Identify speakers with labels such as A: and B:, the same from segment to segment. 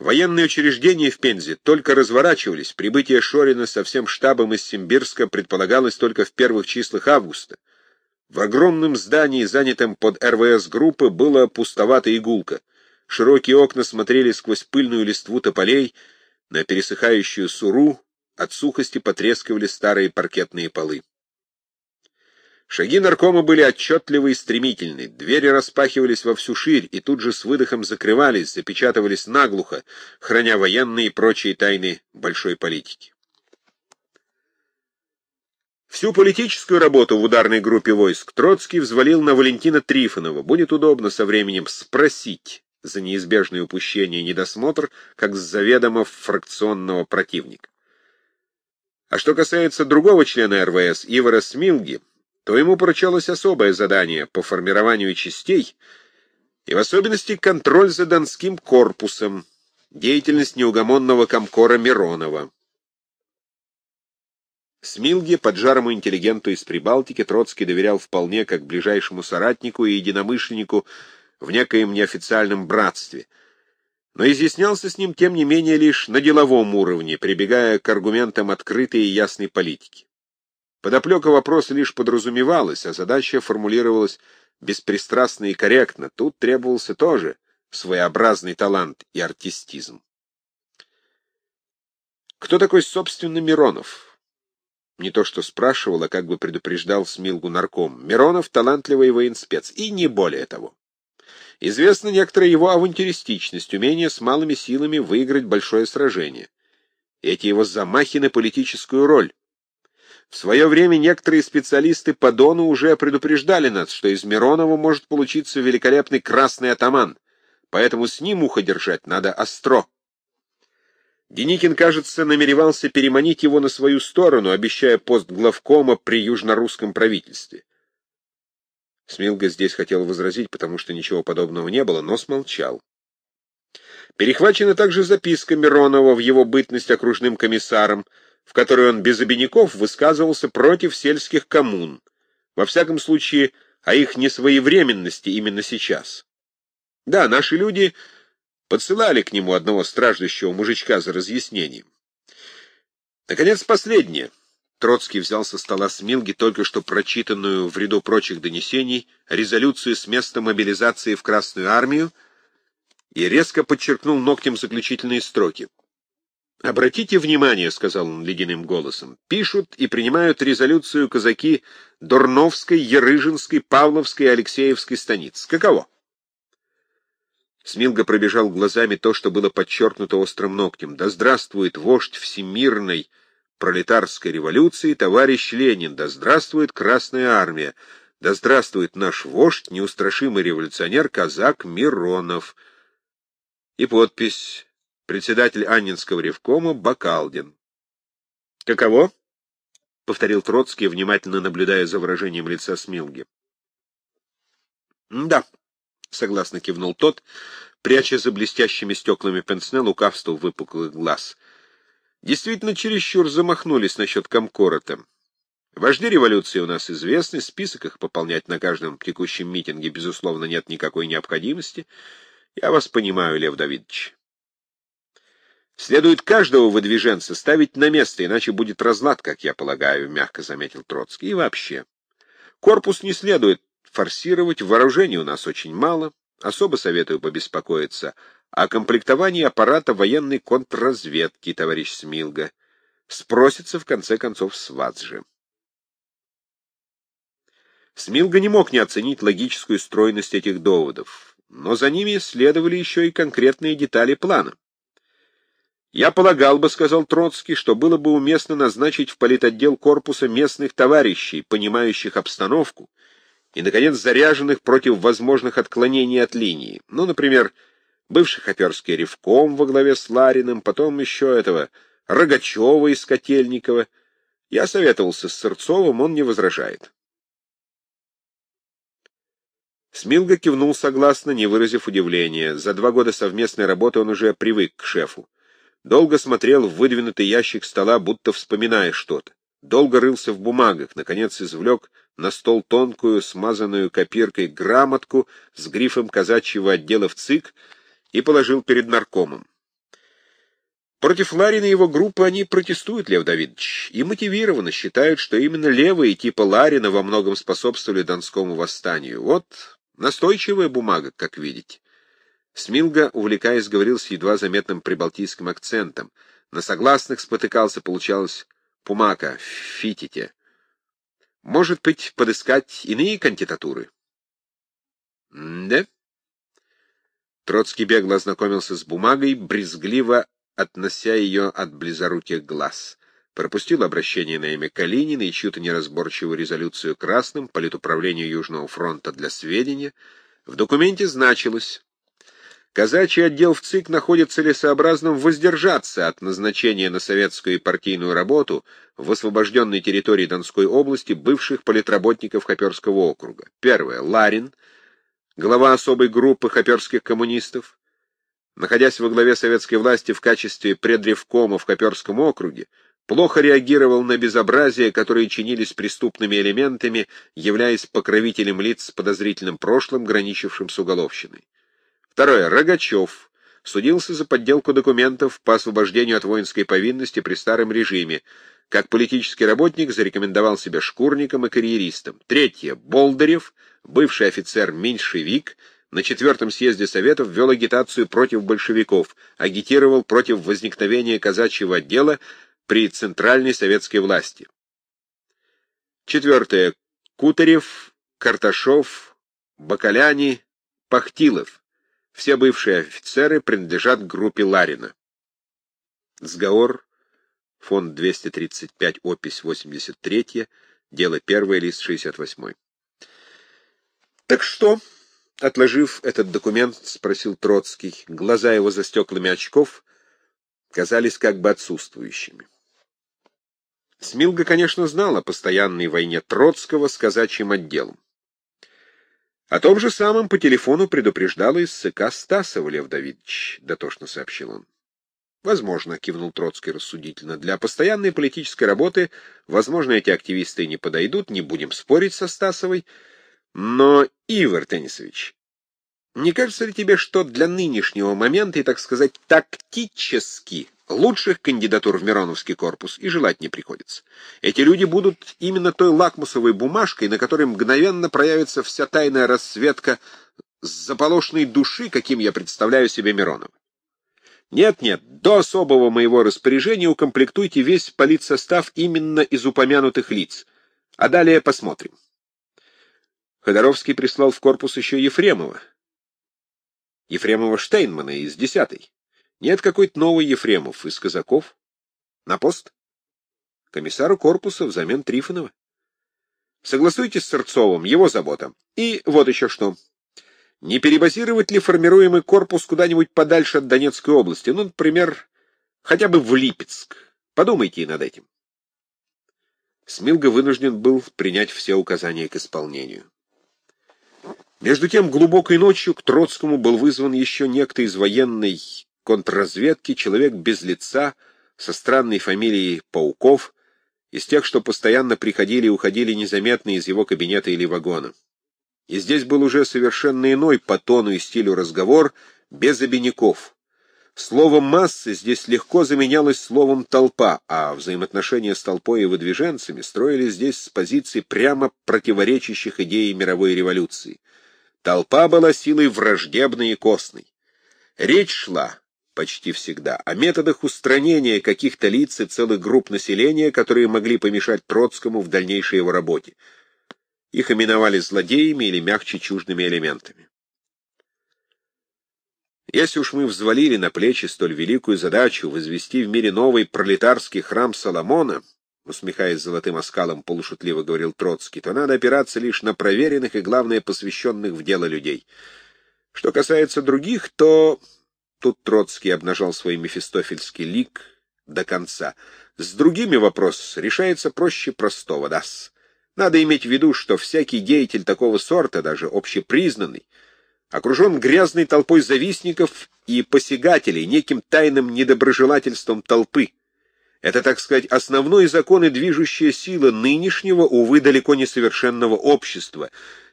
A: Военные учреждения в Пензе только разворачивались, прибытие Шорина со всем штабом из Симбирска предполагалось только в первых числах августа. В огромном здании, занятом под РВС группы, было пустовато игулка. Широкие окна смотрели сквозь пыльную листву тополей на пересыхающую суру, от сухости потрескивали старые паркетные полы. Шаги наркома были отчетливы и стремительны, двери распахивались во всю ширь и тут же с выдохом закрывались, запечатывались наглухо, храня военные и прочие тайны большой политики. Всю политическую работу в ударной группе войск Троцкий взвалил на Валентина Трифонова. Будет удобно со временем спросить за неизбежное упущение и недосмотр, как с заведомо фракционного противника. А что касается другого члена РВС, Ивара Смилги, то ему поручалось особое задание по формированию частей и в особенности контроль за Донским корпусом, деятельность неугомонного комкора Миронова. Смилге, поджарому интеллигенту из Прибалтики, Троцкий доверял вполне как ближайшему соратнику и единомышленнику в некоем неофициальном братстве, но изъяснялся с ним, тем не менее, лишь на деловом уровне, прибегая к аргументам открытой и ясной политики. Подоплека вопроса лишь подразумевалась, а задача формулировалась беспристрастно и корректно. Тут требовался тоже своеобразный талант и артистизм. Кто такой, собственно, Миронов? Не то что спрашивал, а как бы предупреждал Смилгу нарком. Миронов — талантливый военспец, и не более того. Известна некоторая его авантюристичность, умение с малыми силами выиграть большое сражение. Эти его замахи на политическую роль. В свое время некоторые специалисты по Дону уже предупреждали нас, что из Миронова может получиться великолепный красный атаман, поэтому с ним ухо держать надо остро. Деникин, кажется, намеревался переманить его на свою сторону, обещая пост главкома при южнорусском правительстве. Смилга здесь хотел возразить, потому что ничего подобного не было, но смолчал. Перехвачена также записка Миронова в его бытность окружным комиссаром, в которой он без обиняков высказывался против сельских коммун, во всяком случае о их несвоевременности именно сейчас. Да, наши люди подсылали к нему одного страждущего мужичка за разъяснением. Наконец, последнее. Троцкий взял со стола Смилги только что прочитанную в ряду прочих донесений резолюцию с места мобилизации в Красную армию и резко подчеркнул ногтем заключительные строки. «Обратите внимание», — сказал он ледяным голосом, — «пишут и принимают резолюцию казаки Дурновской, Ярыжинской, Павловской Алексеевской станиц. Каково?» Смилга пробежал глазами то, что было подчеркнуто острым ногтем. «Да здравствует вождь всемирной пролетарской революции, товарищ Ленин! Да здравствует Красная армия! Да здравствует наш вождь, неустрашимый революционер, казак Миронов!» И подпись председатель Аннинского ревкома Бакалдин. «Каково?» — повторил Троцкий, внимательно наблюдая за выражением лица Смилги. «Да», — согласно кивнул тот, пряча за блестящими стеклами пенсне лукавство выпуклых глаз. «Действительно, чересчур замахнулись насчет Комкорота. Вожди революции у нас известны, список их пополнять на каждом текущем митинге, безусловно, нет никакой необходимости. Я вас понимаю, Лев Давидович». Следует каждого выдвиженца ставить на место, иначе будет разлад, как я полагаю, — мягко заметил Троцкий. И вообще, корпус не следует форсировать, вооружений у нас очень мало. Особо советую побеспокоиться о комплектовании аппарата военной контрразведки, товарищ Смилга. Спросится, в конце концов, с вас же. Смилга не мог не оценить логическую стройность этих доводов, но за ними следовали еще и конкретные детали плана. «Я полагал бы, — сказал Троцкий, — что было бы уместно назначить в политотдел корпуса местных товарищей, понимающих обстановку, и, наконец, заряженных против возможных отклонений от линии. Ну, например, бывший хоперский ревком во главе с Лариным, потом еще этого Рогачева из Котельникова. Я советовался с Сырцовым, он не возражает». Смилга кивнул согласно, не выразив удивления. За два года совместной работы он уже привык к шефу. Долго смотрел в выдвинутый ящик стола, будто вспоминая что-то. Долго рылся в бумагах, наконец извлек на стол тонкую, смазанную копиркой грамотку с грифом казачьего отдела в ЦИК и положил перед наркомом. Против Ларина и его группы они протестуют, Лев Давидович, и мотивированно считают, что именно левые типа Ларина во многом способствовали Донскому восстанию. Вот настойчивая бумага, как видите. Смилга, увлекаясь, говорил с едва заметным прибалтийским акцентом. На согласных спотыкался, получалось «пумака», «фитите». Может быть, подыскать иные кандидатуры? — Да. Троцкий бегло ознакомился с бумагой, брезгливо относя ее от близоруких глаз. Пропустил обращение на имя Калинина и чью-то неразборчивую резолюцию красным политуправлению Южного фронта для сведения. В документе значилось Казачий отдел в ЦИК находит целесообразным воздержаться от назначения на советскую и партийную работу в освобожденной территории Донской области бывших политработников Хоперского округа. Первое. Ларин, глава особой группы хоперских коммунистов, находясь во главе советской власти в качестве предревкома в Хоперском округе, плохо реагировал на безобразия, которые чинились преступными элементами, являясь покровителем лиц с подозрительным прошлым, граничившим с уголовщиной. Второе. Рогачев. Судился за подделку документов по освобождению от воинской повинности при старом режиме. Как политический работник зарекомендовал себя шкурником и карьеристом. Третье. Болдырев, бывший офицер-меньшевик, на четвертом съезде Советов вел агитацию против большевиков, агитировал против возникновения казачьего отдела при центральной советской власти. Четвертое. Кутарев, Карташов, Бакаляни, Пахтилов. Все бывшие офицеры принадлежат группе Ларина. Сговор, фонд 235, опись 83, дело 1, лист 68. Так что, отложив этот документ, спросил Троцкий, глаза его за стеклами очков казались как бы отсутствующими. Смилга, конечно, знал о постоянной войне Троцкого с казачьим отделом. О том же самом по телефону предупреждала из СК Стасова Лев Давидович, дотошно сообщил он. Возможно, кивнул Троцкий рассудительно. Для постоянной политической работы, возможно, эти активисты не подойдут, не будем спорить со Стасовой. Но, Ивар Теннисович, не кажется ли тебе, что для нынешнего момента и, так сказать, тактически Лучших кандидатур в Мироновский корпус и желать не приходится. Эти люди будут именно той лакмусовой бумажкой, на которой мгновенно проявится вся тайная расцветка заполошной души, каким я представляю себе Миронова. Нет-нет, до особого моего распоряжения укомплектуйте весь политсостав именно из упомянутых лиц. А далее посмотрим. Ходоровский прислал в корпус еще Ефремова. Ефремова Штейнмана из десятой. Нет какой-то новый Ефремов из казаков? На пост? Комиссару корпуса взамен Трифонова. Согласуйтесь с Сырцовым, его забота. И вот еще что. Не перебазировать ли формируемый корпус куда-нибудь подальше от Донецкой области? Ну, например, хотя бы в Липецк. Подумайте и над этим. Смилга вынужден был принять все указания к исполнению. Между тем, глубокой ночью к Троцкому был вызван еще некто из военной контрразведки, человек без лица, со странной фамилией Пауков, из тех, что постоянно приходили и уходили незаметно из его кабинета или вагона. И здесь был уже совершенно иной по тону и стилю разговор, без обиняков. Слово «массы» здесь легко заменялось словом «толпа», а взаимоотношения с толпой и выдвиженцами строились здесь с позиций прямо противоречащих идее мировой революции. Толпа была силой враждебной и костной. Речь шла почти всегда, о методах устранения каких-то лиц и целых групп населения, которые могли помешать Троцкому в дальнейшей его работе. Их именовали злодеями или мягче чуждыми элементами. Если уж мы взвалили на плечи столь великую задачу возвести в мире новый пролетарский храм Соломона, усмехаясь золотым оскалом, полушутливо говорил Троцкий, то надо опираться лишь на проверенных и, главное, посвященных в дело людей. Что касается других, то Тут Троцкий обнажал свой мефистофельский лик до конца. С другими вопрос решается проще простого, дас. Надо иметь в виду, что всякий деятель такого сорта, даже общепризнанный, окружен грязной толпой завистников и посягателей, неким тайным недоброжелательством толпы. Это, так сказать, основной закон и движущая сила нынешнего, увы, далеко не совершенного общества,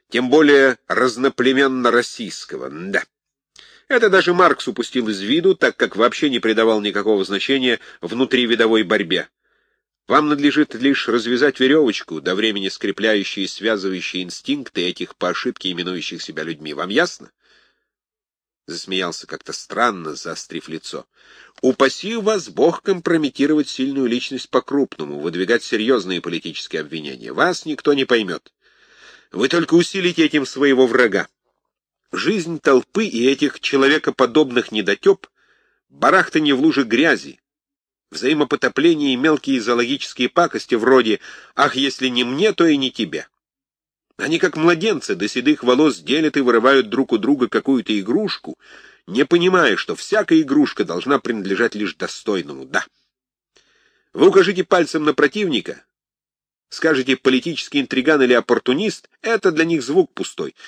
A: тем более разноплеменно-российского, да. Это даже Маркс упустил из виду, так как вообще не придавал никакого значения внутривидовой борьбе. Вам надлежит лишь развязать веревочку, до времени скрепляющие и связывающие инстинкты этих по ошибке именующих себя людьми. Вам ясно? Засмеялся как-то странно, заострив лицо. Упаси вас Бог компрометировать сильную личность по-крупному, выдвигать серьезные политические обвинения. Вас никто не поймет. Вы только усилите этим своего врага. Жизнь толпы и этих человекоподобных недотеп — барахтанье в луже грязи, взаимопотопление и мелкие зоологические пакости вроде «ах, если не мне, то и не тебе». Они, как младенцы, до седых волос делят и вырывают друг у друга какую-то игрушку, не понимая, что всякая игрушка должна принадлежать лишь достойному «да». Вы укажите пальцем на противника, скажете «политический интриган» или «оппортунист» — это для них звук пустой —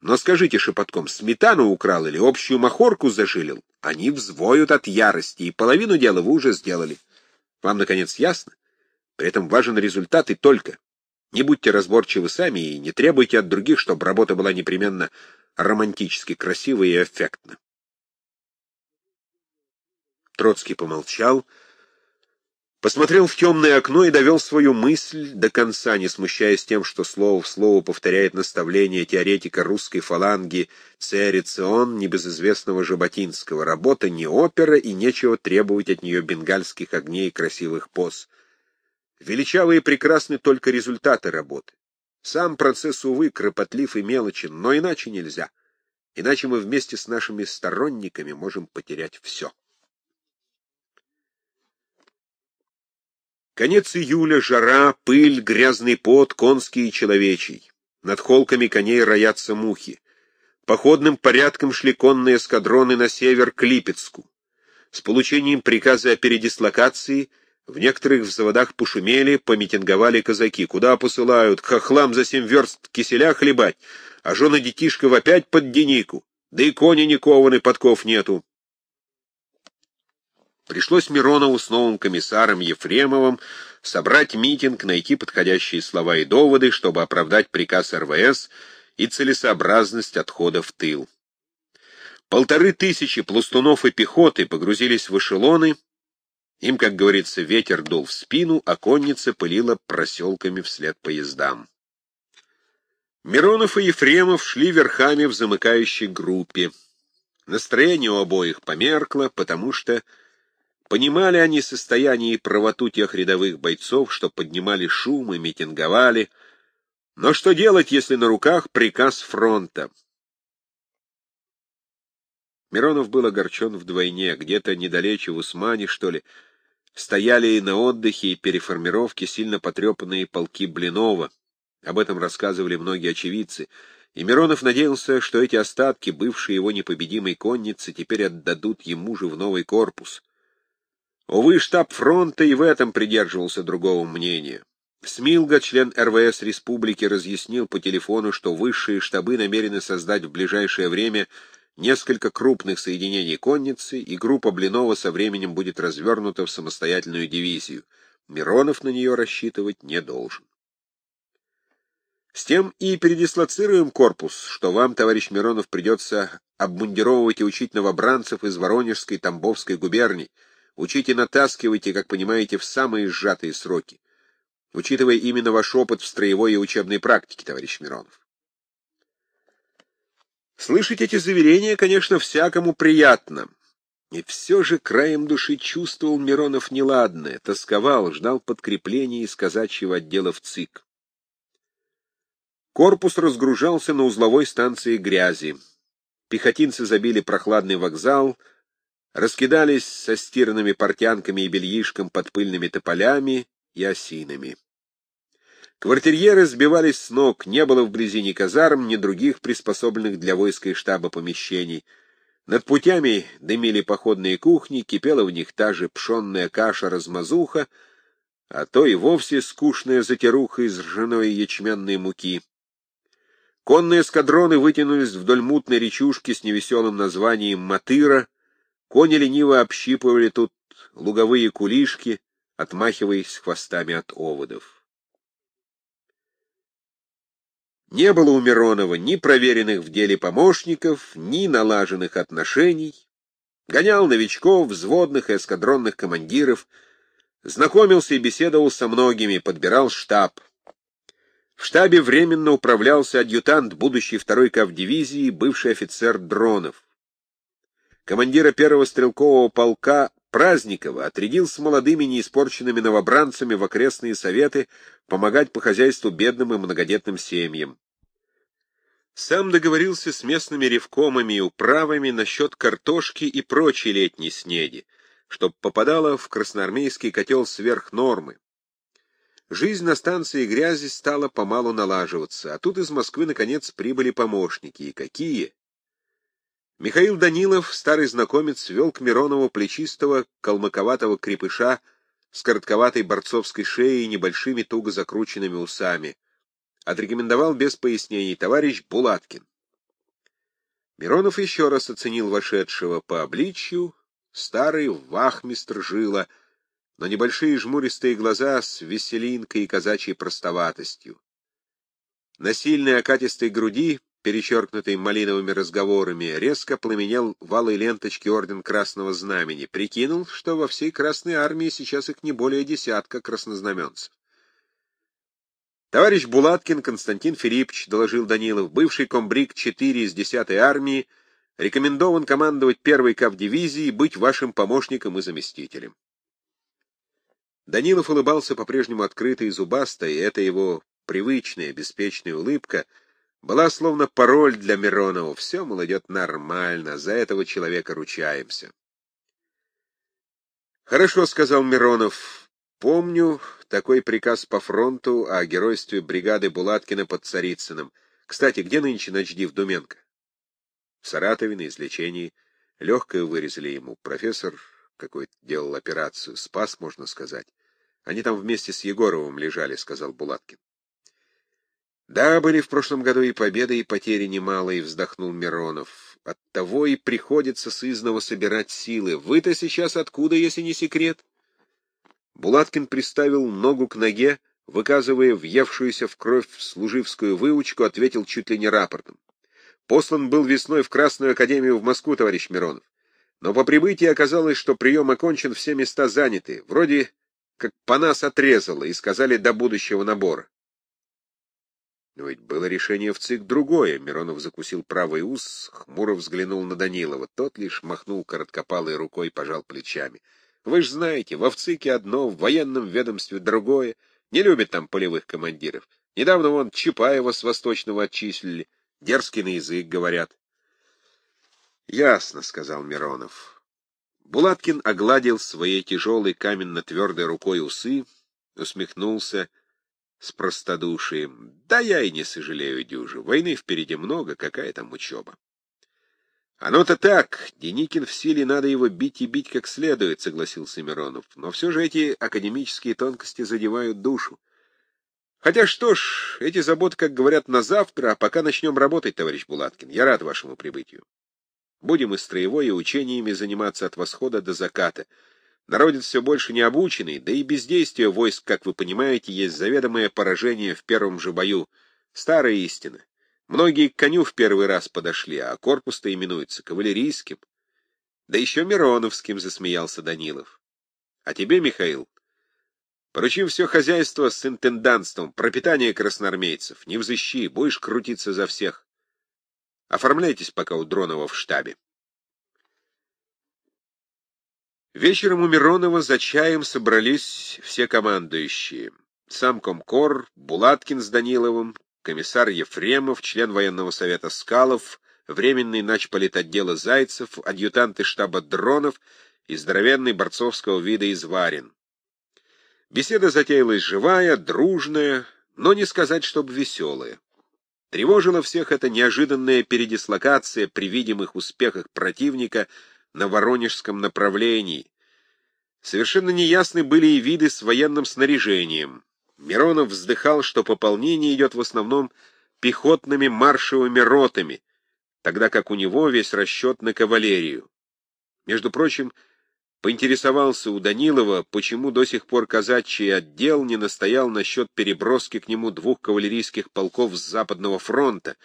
A: но скажите шепотком, сметану украл или общую махорку зажилил? Они взвоют от ярости, и половину дела вы уже сделали. Вам, наконец, ясно? При этом важен результат и только. Не будьте разборчивы сами и не требуйте от других, чтобы работа была непременно романтически красивой и эффектна. Троцкий помолчал, Посмотрел в темное окно и довел свою мысль до конца, не смущаясь тем, что слово в слово повторяет наставление теоретика русской фаланги Церицион, небезызвестного Жаботинского. Работа не опера, и нечего требовать от нее бенгальских огней и красивых поз. Величавые и прекрасны только результаты работы. Сам процесс, увы, кропотлив и мелочен, но иначе нельзя. Иначе мы вместе с нашими сторонниками можем потерять все. Конец июля, жара, пыль, грязный пот, конский и человечий. Над холками коней роятся мухи. Походным порядком шли конные эскадроны на север к Липецку. С получением приказа о передислокации в некоторых взводах пошумели, помитинговали казаки. Куда посылают? К хохлам за семь верст киселя хлебать, а жены детишков опять под денику. Да и кони не кованы, подков нету. Пришлось Миронову с новым комиссаром Ефремовым собрать митинг, найти подходящие слова и доводы, чтобы оправдать приказ РВС и целесообразность отхода в тыл. Полторы тысячи пластунов и пехоты погрузились в эшелоны, им, как говорится, ветер дул в спину, а конница пылила проселками вслед поездам. Миронов и Ефремов шли верхами в замыкающей группе. Настроение у обоих померкло, потому что Понимали они состояние и правоту тех рядовых бойцов, что поднимали шум и митинговали. Но что делать, если на руках приказ фронта? Миронов был огорчен вдвойне, где-то недалече в Усмане, что ли, стояли и на отдыхе и переформировке сильно потрепанные полки Блинова. Об этом рассказывали многие очевидцы. И Миронов надеялся, что эти остатки, бывшие его непобедимой конницы, теперь отдадут ему же в новый корпус. Увы, штаб фронта и в этом придерживался другого мнения. Смилга, член РВС республики, разъяснил по телефону, что высшие штабы намерены создать в ближайшее время несколько крупных соединений конницы, и группа Блинова со временем будет развернута в самостоятельную дивизию. Миронов на нее рассчитывать не должен. С тем и передислоцируем корпус, что вам, товарищ Миронов, придется обмундировывать и учить новобранцев из Воронежской, Тамбовской губерний, Учите натаскивайте, как понимаете, в самые сжатые сроки, учитывая именно ваш опыт в строевой и учебной практике, товарищ Миронов. Слышать эти заверения, конечно, всякому приятно. И все же краем души чувствовал Миронов неладное, тосковал, ждал подкрепления из казачьего отдела в ЦИК. Корпус разгружался на узловой станции грязи. Пехотинцы забили прохладный вокзал — раскидались со стиранными портянками и бельишком под пыльными тополями и осинами. Квартирьеры сбивались с ног, не было вблизи ни казарм, ни других приспособленных для войска и штаба помещений. Над путями дымили походные кухни, кипела в них та же пшенная каша-размазуха, а то и вовсе скучная затяруха из ржаной ячменной муки. Конные эскадроны вытянулись вдоль мутной речушки с невеселым названием Матыра, Кони лениво общипывали тут луговые кулишки, отмахиваясь хвостами от оводов. Не было у Миронова ни проверенных в деле помощников, ни налаженных отношений. Гонял новичков, взводных и эскадронных командиров, знакомился и беседовал со многими, подбирал штаб. В штабе временно управлялся адъютант будущей второй кавдивизии, бывший офицер Дронов. Командира первого стрелкового полка Праздникова отрядил с молодыми неиспорченными новобранцами в окрестные советы помогать по хозяйству бедным и многодетным семьям. Сам договорился с местными ревкомами и управами насчет картошки и прочей летней снеди, чтоб попадала в красноармейский котел сверх нормы. Жизнь на станции грязи стала помалу налаживаться, а тут из Москвы, наконец, прибыли помощники. И какие! Михаил Данилов, старый знакомец, вел к Миронову плечистого, калмыковатого крепыша с коротковатой борцовской шеей и небольшими туго закрученными усами. Отрекомендовал без пояснений товарищ Булаткин. Миронов еще раз оценил вошедшего по обличью, старый вахмистр жила — но небольшие жмуристые глаза с веселинкой и казачьей простоватостью. На сильной окатистой груди, перечеркнутой малиновыми разговорами, резко пламенел валой ленточки орден Красного Знамени. Прикинул, что во всей Красной Армии сейчас их не более десятка краснознаменцев. Товарищ Булаткин Константин Филиппович, доложил Данилов, бывший комбриг 4 из 10-й армии, рекомендован командовать первой кавдивизией и быть вашим помощником и заместителем. Данилов улыбался по-прежнему открыто и зубасто, и эта его привычная, беспечная улыбка была словно пароль для Миронова. Все, мол, идет нормально, за этого человека ручаемся. «Хорошо», — сказал Миронов. «Помню такой приказ по фронту о геройстве бригады Булаткина под Царицыным. Кстати, где нынче начдив Думенко?» «В Саратове на излечении. Легкое вырезали ему. Профессор какой-то делал операцию. Спас, можно сказать. Они там вместе с Егоровым лежали, — сказал Булаткин. Да, были в прошлом году и победы, и потери немалые, — вздохнул Миронов. Оттого и приходится сызново собирать силы. Вы-то сейчас откуда, если не секрет? Булаткин приставил ногу к ноге, выказывая въевшуюся в кровь служивскую выучку, ответил чуть ли не рапортом. Послан был весной в Красную Академию в Москву, товарищ Миронов. Но по прибытии оказалось, что прием окончен, все места заняты. Вроде как по нас отрезало, и сказали до будущего набора. Но ведь было решение в ЦИК другое. Миронов закусил правый ус, хмуро взглянул на Данилова. Тот лишь махнул короткопалой рукой, пожал плечами. Вы ж знаете, во ВЦИКе одно, в военном ведомстве другое. Не любят там полевых командиров. Недавно вон Чапаева с Восточного отчислили. Дерзкий на язык, говорят. — Ясно, — сказал Миронов. Булаткин огладил своей тяжелой каменно-твердой рукой усы, усмехнулся с простодушием. Да я и не сожалею, Дюжа. Войны впереди много, какая там учеба. Оно-то так, Деникин в силе, надо его бить и бить как следует, согласился Миронов. Но все же эти академические тонкости задевают душу. Хотя что ж, эти заботы, как говорят, на завтра, а пока начнем работать, товарищ Булаткин. Я рад вашему прибытию. Будем и строевой, и учениями заниматься от восхода до заката. Народец все больше не обученный, да и бездействие войск, как вы понимаете, есть заведомое поражение в первом же бою. Старая истина. Многие к коню в первый раз подошли, а корпус-то именуется кавалерийским. Да еще Мироновским, — засмеялся Данилов. А тебе, Михаил, поручим все хозяйство с интендантством, пропитание красноармейцев. Не взыщи, будешь крутиться за всех. Оформляйтесь пока у Дронова в штабе. Вечером у Миронова за чаем собрались все командующие. Сам Комкор, Булаткин с Даниловым, комиссар Ефремов, член военного совета Скалов, временный начполит отдела Зайцев, адъютанты штаба Дронов и здоровенный борцовского вида Изварин. Беседа затеялась живая, дружная, но не сказать, чтобы веселая. Тревожила всех эта неожиданная передислокация при видимых успехах противника на Воронежском направлении. Совершенно неясны были и виды с военным снаряжением. Миронов вздыхал, что пополнение идет в основном пехотными маршевыми ротами, тогда как у него весь расчет на кавалерию. Между прочим, поинтересовался у Данилова, почему до сих пор казачий отдел не настоял насчет переброски к нему двух кавалерийских полков с Западного фронта,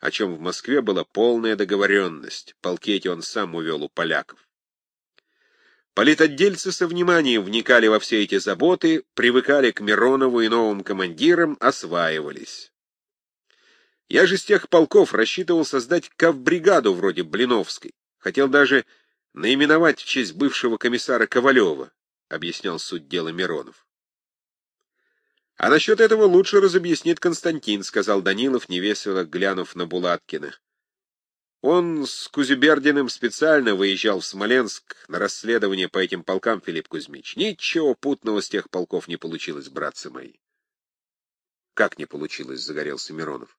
A: о чем в Москве была полная договоренность. Полки эти он сам увел у поляков. Политотдельцы со вниманием вникали во все эти заботы, привыкали к Миронову и новым командирам, осваивались. Я же с тех полков рассчитывал создать кавбригаду вроде Блиновской. Хотел даже наименовать в честь бывшего комиссара Ковалева, — объяснял суть дела Миронов. — А насчет этого лучше разобъяснит Константин, — сказал Данилов, невесело глянув на Булаткина. Он с Кузюбердиным специально выезжал в Смоленск на расследование по этим полкам, Филипп Кузьмич. Ничего путного с тех полков не получилось, братцы мои. — Как не получилось? — загорелся Миронов.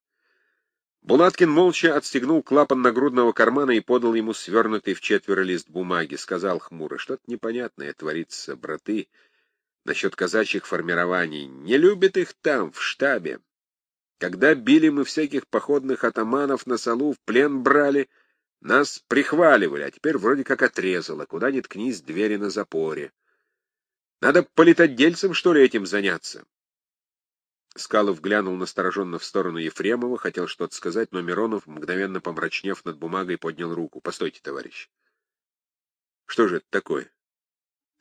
A: Булаткин молча отстегнул клапан нагрудного кармана и подал ему свернутый в четверо лист бумаги. Сказал хмуро, что-то непонятное творится, браты, насчет казачьих формирований. Не любят их там, в штабе. Когда били мы всяких походных атаманов на Салу, в плен брали, нас прихваливали, а теперь вроде как отрезало. Куда ни ткнись, двери на запоре. Надо политотдельцам, что ли, этим заняться? Скалов глянул настороженно в сторону Ефремова, хотел что-то сказать, но Миронов, мгновенно помрачнев над бумагой, поднял руку. — Постойте, товарищ. — Что же это такое?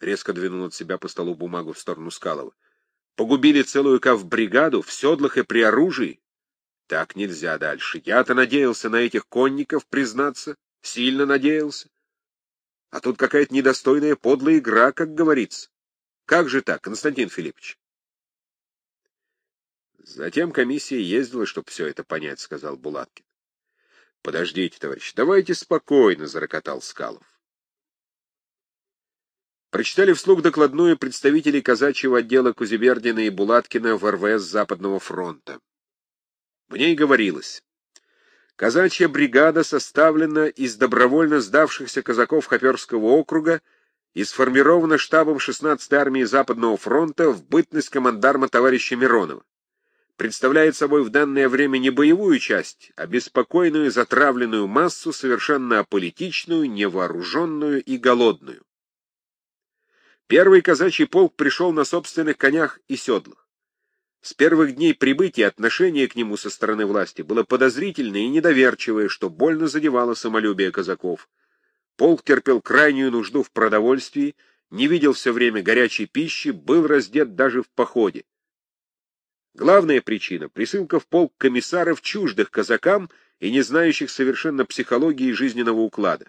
A: Резко двинул от себя по столу бумагу в сторону Скалова. — Погубили целую кавбригаду в седлах и при оружии? Так нельзя дальше. Я-то надеялся на этих конников, признаться, сильно надеялся. А тут какая-то недостойная подлая игра, как говорится. Как же так, Константин Филиппович? Затем комиссия ездила, чтобы все это понять, — сказал Булаткин. — Подождите, товарищ, давайте спокойно, — зарокотал Скалов. Прочитали вслух докладную представителей казачьего отдела Кузибердина и Булаткина в РВС Западного фронта. В ней говорилось. Казачья бригада составлена из добровольно сдавшихся казаков Хоперского округа и сформирована штабом 16-й армии Западного фронта в бытность командарма товарища Миронова представляет собой в данное время не боевую часть, а беспокойную затравленную массу, совершенно аполитичную, невооруженную и голодную. Первый казачий полк пришел на собственных конях и седлах. С первых дней прибытия отношение к нему со стороны власти было подозрительное и недоверчивое, что больно задевало самолюбие казаков. Полк терпел крайнюю нужду в продовольствии, не видел все время горячей пищи, был раздет даже в походе. Главная причина — присылка в полк комиссаров чуждых казакам и не знающих совершенно психологии жизненного уклада.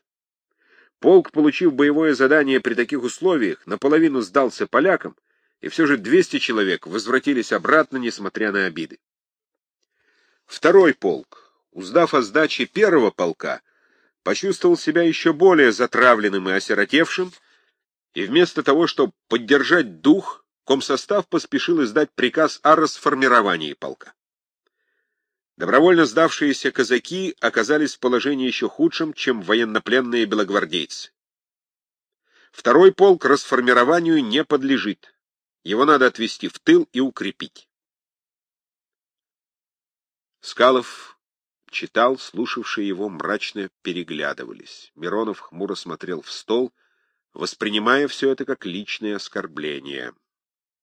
A: Полк, получив боевое задание при таких условиях, наполовину сдался полякам, и все же 200 человек возвратились обратно, несмотря на обиды. Второй полк, узнав о сдаче первого полка, почувствовал себя еще более затравленным и осиротевшим, и вместо того, чтобы поддержать дух, Комсостав поспешил издать приказ о расформировании полка. Добровольно сдавшиеся казаки оказались в положении еще худшем, чем военнопленные белогвардейцы. Второй полк расформированию не подлежит. Его надо отвести в тыл и укрепить. Скалов читал, слушавшие его мрачно переглядывались. Миронов хмуро смотрел в стол, воспринимая все это как личное оскорбление.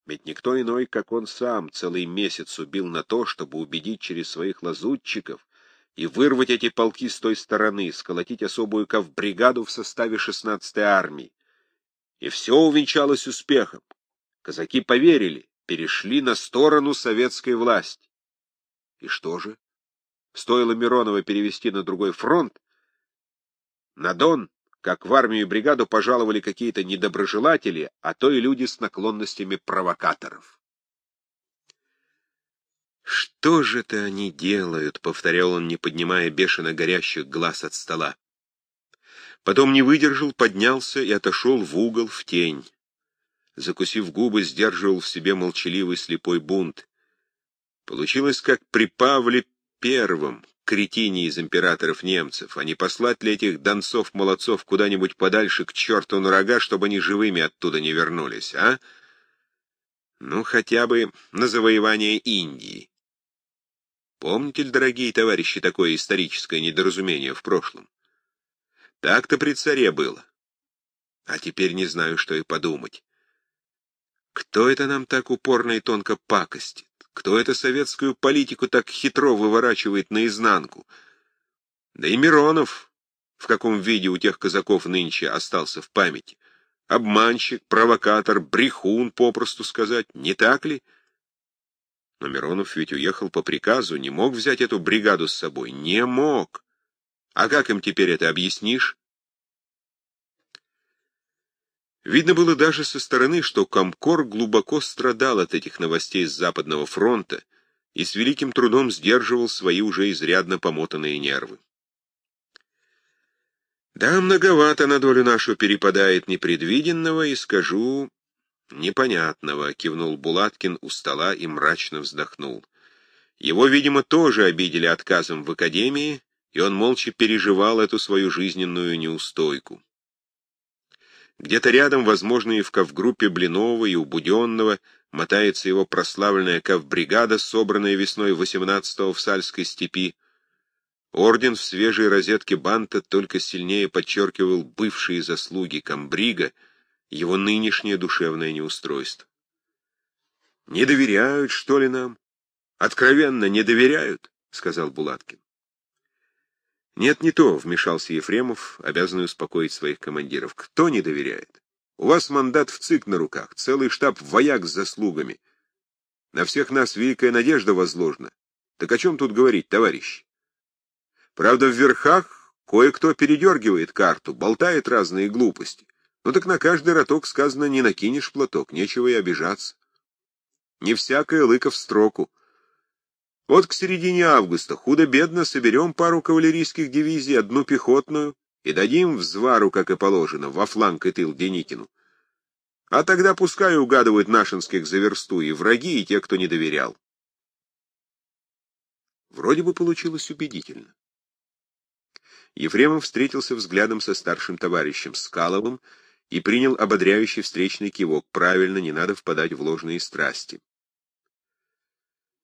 A: Ведь никто иной, как он сам, целый месяц убил на то, чтобы убедить через своих лазутчиков и вырвать эти полки с той стороны, сколотить особую кавбригаду в составе 16-й армии. И все увенчалось успехом. Казаки поверили, перешли на сторону советской власти. И что же? Стоило Миронова перевести на другой фронт, на Дон как в армию и бригаду пожаловали какие-то недоброжелатели, а то и люди с наклонностями провокаторов. «Что же это они делают?» — повторял он, не поднимая бешено горящих глаз от стола. Потом не выдержал, поднялся и отошел в угол, в тень. Закусив губы, сдерживал в себе молчаливый слепой бунт. Получилось, как при Павле Первом, кретине из императоров немцев, а не послать ли этих донцов-молодцов куда-нибудь подальше к черту на рога, чтобы они живыми оттуда не вернулись, а? Ну, хотя бы на завоевание Индии. Помните ли, дорогие товарищи, такое историческое недоразумение в прошлом? Так-то при царе было. А теперь не знаю, что и подумать. Кто это нам так упорно и тонко пакостит? Кто это советскую политику так хитро выворачивает наизнанку? Да и Миронов, в каком виде у тех казаков нынче остался в памяти. Обманщик, провокатор, брехун, попросту сказать, не так ли? Но Миронов ведь уехал по приказу, не мог взять эту бригаду с собой. Не мог. А как им теперь это объяснишь? Видно было даже со стороны, что Комкор глубоко страдал от этих новостей с Западного фронта и с великим трудом сдерживал свои уже изрядно помотанные нервы. Да, многовато на долю нашу перепадает непредвиденного, и скажу, непонятного, — кивнул Булаткин у стола и мрачно вздохнул. Его, видимо, тоже обидели отказом в академии, и он молча переживал эту свою жизненную неустойку. Где-то рядом, возможно, и в кавгруппе Блинова и Убуденного, мотается его прославленная кавбригада, собранная весной 18-го в Сальской степи. Орден в свежей розетке банта только сильнее подчеркивал бывшие заслуги комбрига, его нынешнее душевное неустройство. «Не доверяют, что ли, нам? Откровенно не доверяют?» — сказал Булаткин. «Нет, не то», — вмешался Ефремов, обязанный успокоить своих командиров. «Кто не доверяет? У вас мандат в ЦИК на руках, целый штаб вояк с заслугами. На всех нас великая надежда возложена. Так о чем тут говорить, товарищ? Правда, в верхах кое-кто передергивает карту, болтает разные глупости. Ну так на каждый роток сказано не накинешь платок, нечего и обижаться. Не всякое лыко в строку. Вот к середине августа худо-бедно соберем пару кавалерийских дивизий, одну пехотную, и дадим взвару, как и положено, во фланг и тыл Деникину. А тогда пускай угадывают нашинских за версту и враги, и те, кто не доверял. Вроде бы получилось убедительно. Ефремов встретился взглядом со старшим товарищем Скаловым и принял ободряющий встречный кивок. Правильно, не надо впадать в ложные страсти.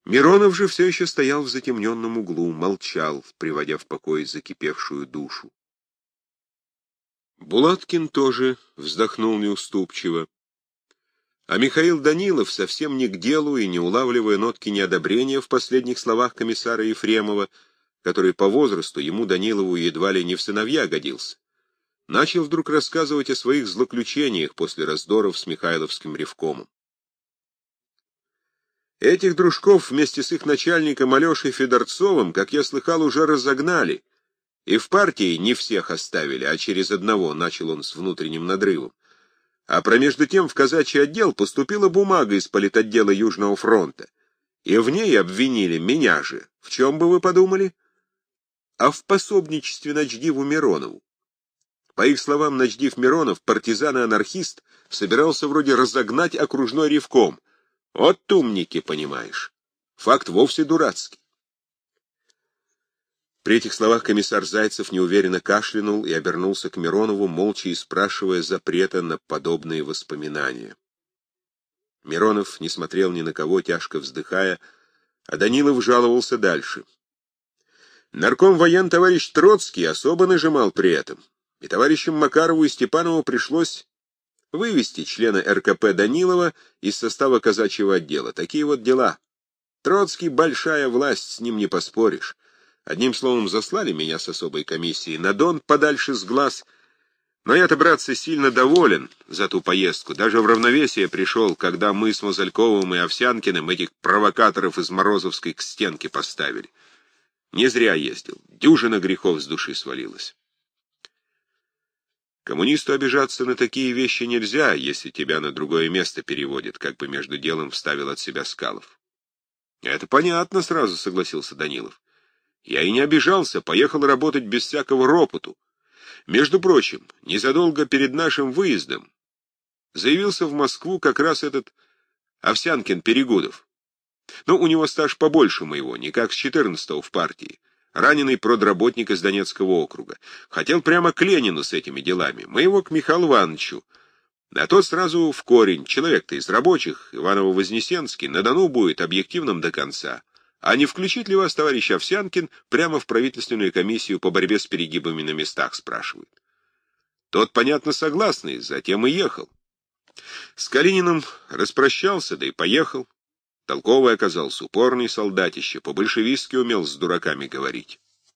A: Миронов же все еще стоял в затемненном углу, молчал, приводя в покой закипевшую душу. Булаткин тоже вздохнул неуступчиво. А Михаил Данилов, совсем не к делу и не улавливая нотки неодобрения в последних словах комиссара Ефремова, который по возрасту ему, Данилову, едва ли не в сыновья годился, начал вдруг рассказывать о своих злоключениях после раздоров с Михайловским ревкомом. Этих дружков вместе с их начальником Алешей Федорцовым, как я слыхал, уже разогнали. И в партии не всех оставили, а через одного начал он с внутренним надрывом. А промежду тем в казачий отдел поступила бумага из политотдела Южного фронта. И в ней обвинили меня же. В чем бы вы подумали? А в пособничестве Ночдиву Миронову. По их словам, Ночдив Миронов, партизан и анархист, собирался вроде разогнать окружной ревком — вот умники, понимаешь. Факт вовсе дурацкий. При этих словах комиссар Зайцев неуверенно кашлянул и обернулся к Миронову, молча и спрашивая запрета на подобные воспоминания. Миронов не смотрел ни на кого, тяжко вздыхая, а Данилов жаловался дальше. Нарком воен товарищ Троцкий особо нажимал при этом, и товарищам Макарову и Степанову пришлось вывести члена РКП Данилова из состава казачьего отдела. Такие вот дела. Троцкий — большая власть, с ним не поспоришь. Одним словом, заслали меня с особой комиссией на Дон подальше с глаз. Но я-то, братцы, сильно доволен за ту поездку. Даже в равновесие пришел, когда мы с Мозальковым и Овсянкиным этих провокаторов из Морозовской к стенке поставили. Не зря ездил. Дюжина грехов с души свалилась. Коммунисту обижаться на такие вещи нельзя, если тебя на другое место переводят, как бы между делом вставил от себя Скалов. Это понятно, сразу согласился Данилов. Я и не обижался, поехал работать без всякого ропоту. Между прочим, незадолго перед нашим выездом заявился в Москву как раз этот Овсянкин Перегудов. Ну, у него стаж побольше моего, не как с четырнадцатого в партии раненый продработник из Донецкого округа. Хотел прямо к Ленину с этими делами, мы его к Михаилу Ивановичу. А тот сразу в корень, человек-то из рабочих, Иваново-Вознесенский, на Дону будет объективным до конца. А не включить ли вас, товарищ Овсянкин, прямо в правительственную комиссию по борьбе с перегибами на местах, спрашивает. Тот, понятно, согласный, затем и ехал. С Калининым распрощался, да и поехал. Толковый оказался, упорный солдатище, по-большевистски умел с дураками говорить.